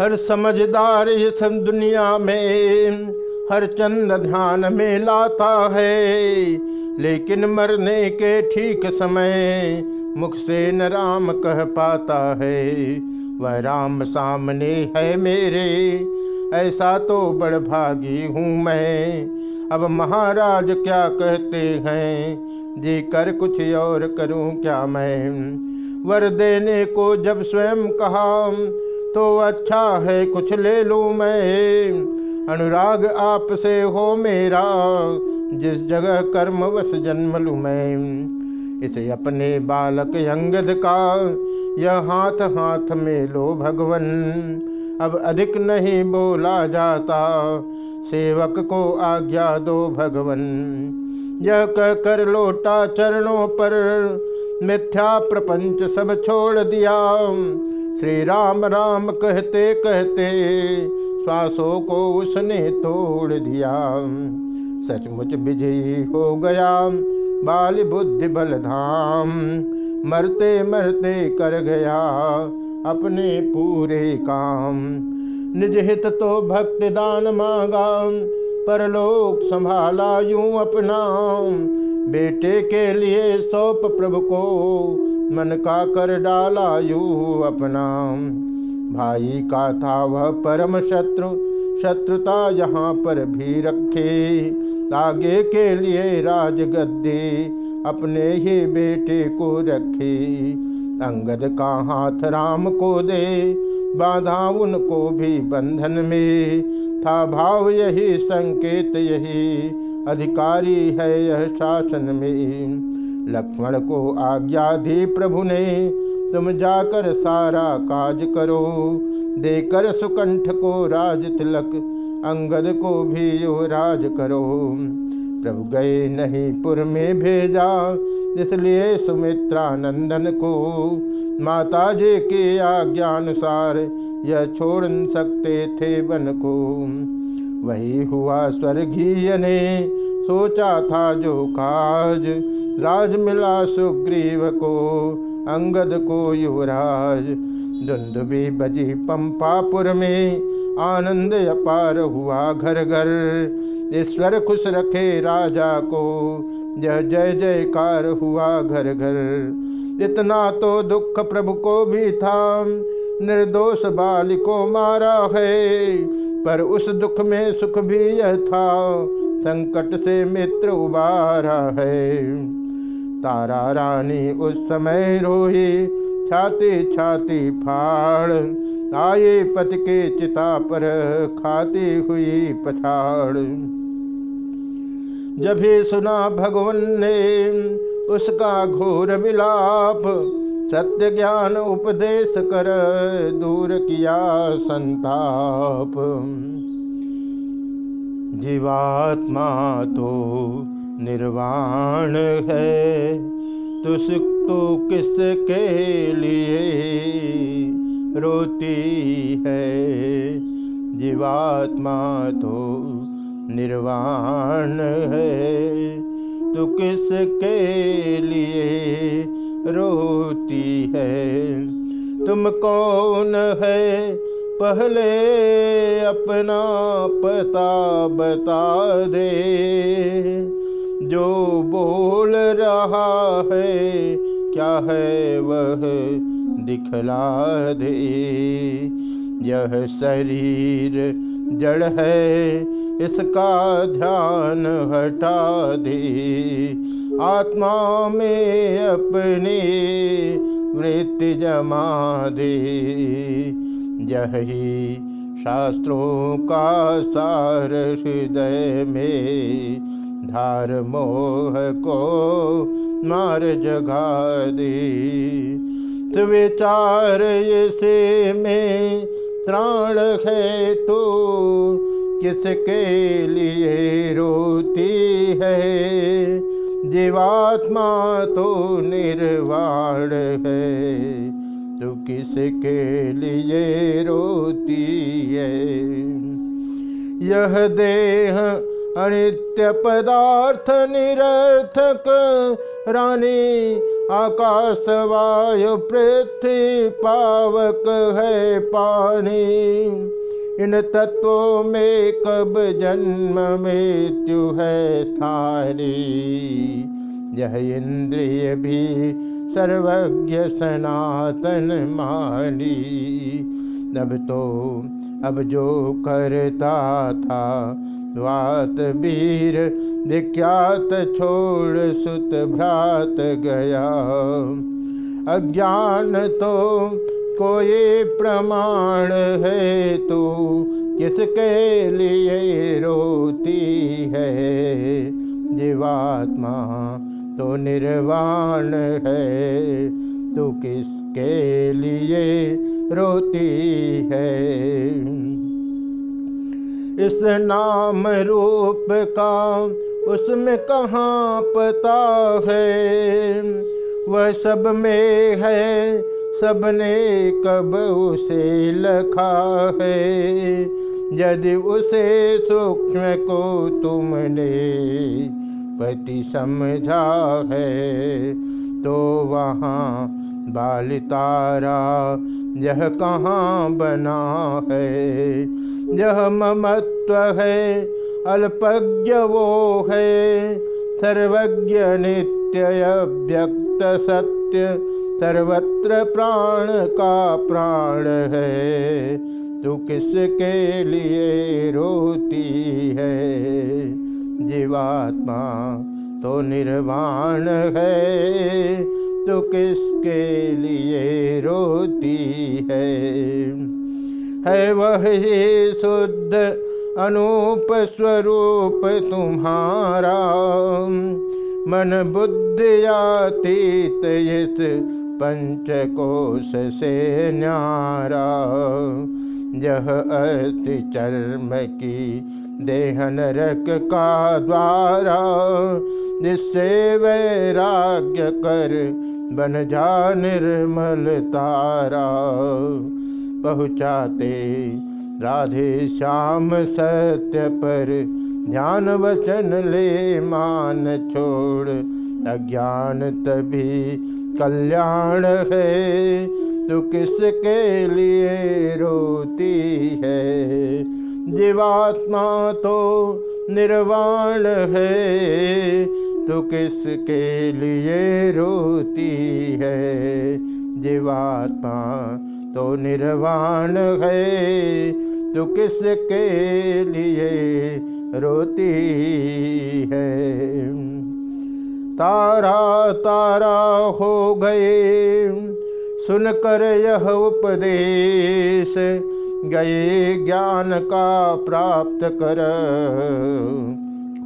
हर समझदार इस दुनिया में, हर चंद ध्यान में लाता है। लेकिन मरने के ठीक समय मुख से न राम कह पाता है। वह राम सामने है मेरे, ऐसा तो बड़ भागी हूँ मैं। अब महाराज क्या कहते हैं जी कर कुछ और करूँ क्या मैं? वर देने को जब स्वयं कहा तो अच्छा है कुछ ले लूँ मैं। अनुराग आपसे हो मेरा, जिस जगह कर्म वश जन्म लूँ मैं। इसे अपने बालक अंगद का, यह हाथ हाथ में लो भगवन। अब अधिक नहीं बोला जाता, सेवक को आज्ञा दो भगवन। यह कह कर लोटा चरणों पर मिथ्या प्रपंच सब छोड़ दिया। श्री राम राम कहते कहते श्वासों को उसने तोड़ दिया। सचमुच विजयी हो गया बाल बुद्धि बल धाम मरते मरते कर गया अपने पूरे काम। निज हित तो भक्ति दान मांगा, परलोक संभाला यूँ अपना। बेटे के लिए सौंप प्रभु को मन का कर डाला यू अपना। भाई का था वह परम शत्रु, शत्रुता यहाँ पर भी रखे। आगे के लिए राज गद्दी अपने ही बेटे को रखे। अंगद का हाथ राम को दे, बाधा उनको भी बंधन में। था भाव यही, संकेत यही, अधिकारी है यह शासन में। लक्ष्मण को आज्ञा दी प्रभु ने, तुम जाकर सारा काज करो। देकर सुकंठ को राज तिलक, अंगद को भी यो राज करो। प्रभु गए नहीं पुर में भेजा, इसलिए सुमित्रा नंदन को माता जी के आज्ञानुसार यह छोड़ सकते थे वन को। वही हुआ स्वर्गीय ने, सोचा था जो काज राज मिला सुग्रीव को, अंगद को युवराज। भी बजी पंपापुर में, आनंद अपार हुआ घर घर ईश्वर खुश रखे राजा को, जय जय जयकार हुआ घर घर इतना तो दुख प्रभु को भी था, निर्दोष बाल को मारा है। पर उस दुख में सुख भी यह था, संकट से मित्र उबारा है। तारा रानी उस समय रोही छाती छाती फाड़। आए पति के चिता पर खाती हुई पछाड़। जब ही सुना भगवान ने, उसका घोर विलाप, सत्य ज्ञान उपदेश कर दूर किया संताप। जीवात्मा तो निर्वाण है। तुस तो किसके लिए रोती है? जीवात्मा तो निर्वाण है। तो किसके लिए रोती है? तुम कौन है? पहले अपना पता बता दे। जो बोल रहा है, क्या है वह? दिखला दे। यह शरीर जड़ है, इसका ध्यान हटा दे। आत्मा में अपनी वृत्ति जमा दे। यही शास्त्रों का सार हृदय में धार मोह को मार जगा दे। विचार से में त्राण है तो किसके लिए रोती है? जीवात्मा तो निर्वाण है तो किसके लिए रोती है? यह देह अनित्य पदार्थ निरर्थक रानी, आकाश वायु पृथ्वी पावक है पानी। इन तत्वों में कब जन्म मृत्यु है स्थानी यह इंद्रिय भी सर्वज्ञ सनातन मानी। अब तो अब जो करता था वात वीर विख्यात छोड़ सुत भ्रात गया। अज्ञान तो कोई प्रमाण है तू, किसके लिए रोती है? जीवात्मा तो निर्वाण है, तू किसके लिए रोती है? इस नाम रूप का उसमें कहाँ पता है? वह सब में है, सबने कब उसे लखा है? यदि उसे सूक्ष्म को तुमने पति समझा है तो वहाँ बाल तारा यह कहाँ बना है? यह ममत्व है, अल्पज्ञ वो है। सर्वज्ञ नित्य व्यक्त सत्य, सर्वत्र प्राण का प्राण है। तू किसके लिए रोती है? जीवात्मा तो निर्वाण है। तो किसके लिए रोती है? है वह ये शुद्ध अनूप स्वरूप तुम्हारा। मन बुद्धियातीत इस पंचकोश से न्यारा। यह अस्थि चर्म की देहन रक का द्वारा। जिससे वैराग्य कर बन जा निर्मल तारा, पहुँचाते राधे श्याम सत्य पर। ध्यान वचन ले मान छोड़, अज्ञान तभी कल्याण है। तू किसके लिए रोती है। जीवात्मा तो निर्वाण है। तू किसके लिए रोती है? जीवात्मा तो निर्वाण है। तो किसके लिए रोती है? तारा तारा हो गए, सुनकर यह उपदेश गए ज्ञान का प्राप्त कर।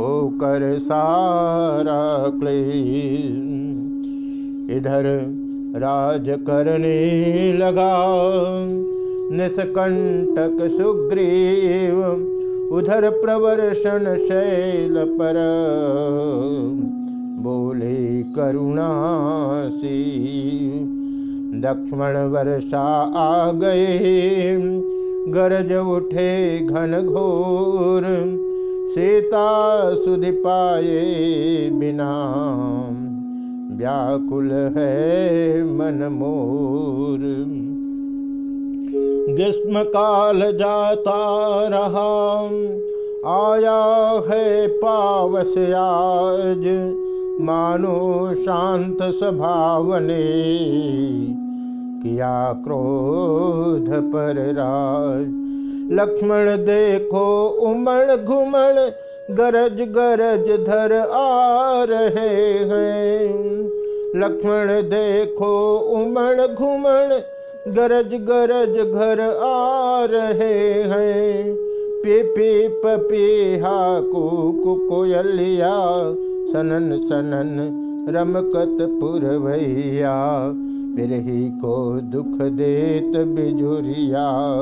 होकर सारा क्लेश इधर राज करने लगा। निष्कंटक सुग्रीव उधर प्रवर्षण शैल पर बोले, करुणासी, दक्षिण वर्षा आ गए। गरज उठे घन घोर सीता सुधि पाए बिना। व्याकुल है मन मोर। ग्रीष्म काल जाता रहा। आया है पावस आज। मानो शांत स्वभाव ने किया क्रोध पर राज। लक्ष्मण देखो, उमड़ घुमड़, गरज गरज धर आ रहे हैं। लक्ष्मण देखो, उमड़ घुमड़, गरज गरज घर आ रहे हैं। पपी हा, कु कोयलिया, सनन सनन रमकत पुरवैया बिरही को दुख देत बिजुरिया।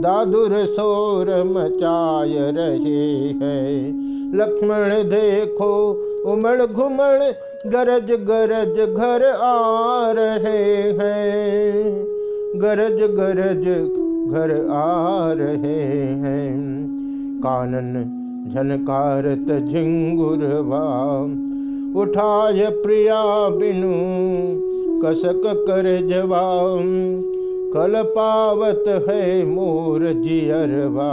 दादुर शोर मचाय रहे हैं। लक्ष्मण देखो, उमड़ घुमड़, गरज गरज घर आ रहे हैं। गरज गरज घर आ रहे हैं। कानन झनकारत झिंगुरवा। उठाय प्रिया बिनु कसक कर जवाम, कल पावत है मोर जियरवा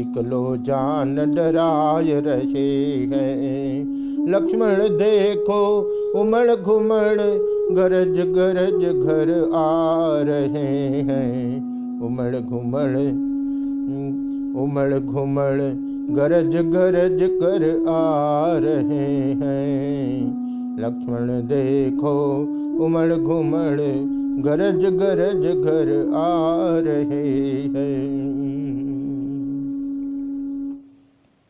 इकलो जान डराय रहे हैं। लक्ष्मण देखो, उमड़ घुमड़, गरज गरज घर आ रहे हैं। उमड़ घुमड़ उमड़ घुमड़, गरज गरज कर आ रहे हैं। लक्ष्मण देखो उमड़ घुमड़ गरज गरज घर आ रहे हैं।